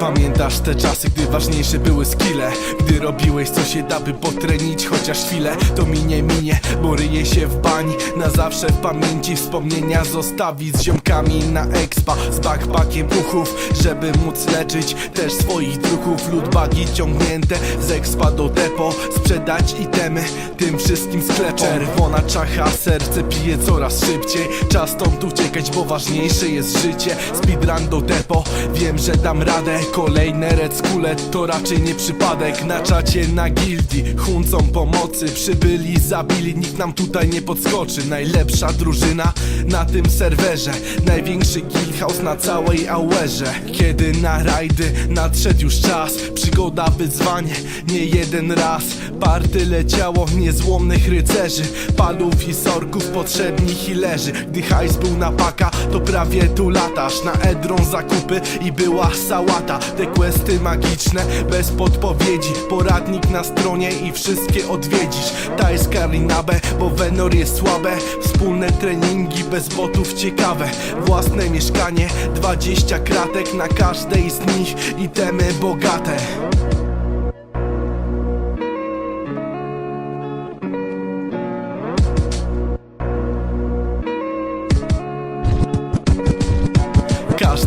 Pamiętasz te czasy, gdy ważniejsze były skille? Gdy robiłeś co się da, by potrenić chociaż chwilę? To minie, minie, bo ryje się w bani Na zawsze w pamięci wspomnienia zostawić z ziomkami na expa. Z backpackiem uchów, żeby móc leczyć też swoich druhów. Lootbagi ciągnięte z expa do depo. Sprzedać itemy tym wszystkim sklepom. Czerwona czacha, serce bije coraz szybciej. Czas stąd uciekać, bo ważniejsze jest życie. Speedrun do depo, wiem, że dam radę Kolejne red skule to raczej nie przypadek. Na czacie na gildii, huncą pomocy. Przybyli, zabili, nikt nam tutaj nie podskoczy. Najlepsza drużyna na tym serwerze. Największy guild house na całej Auerze. Kiedy na rajdy nadszedł już czas. Przygoda, wyzwanie, nie jeden raz. Party leciało niezłomnych rycerzy. Palów i sorków potrzebni healerzy Gdy hajs był na paka, to prawie tu latasz. Na Edron zakupy i była sałata Te questy magiczne, bez podpowiedzi. Poradnik na stronie i wszystkie odwiedzisz. Tajska Rinabę, bo Venor jest słabe. Wspólne treningi bez botów ciekawe. Własne mieszkanie, 20 kratek Na każdej z nich. Itemy bogate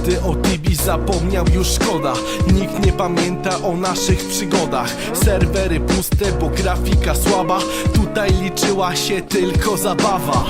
Każdy o Tibi zapomniał już szkoda. Nikt nie pamięta o naszych przygodach. Serwery puste, bo grafika słaba. Tutaj liczyła się tylko zabawa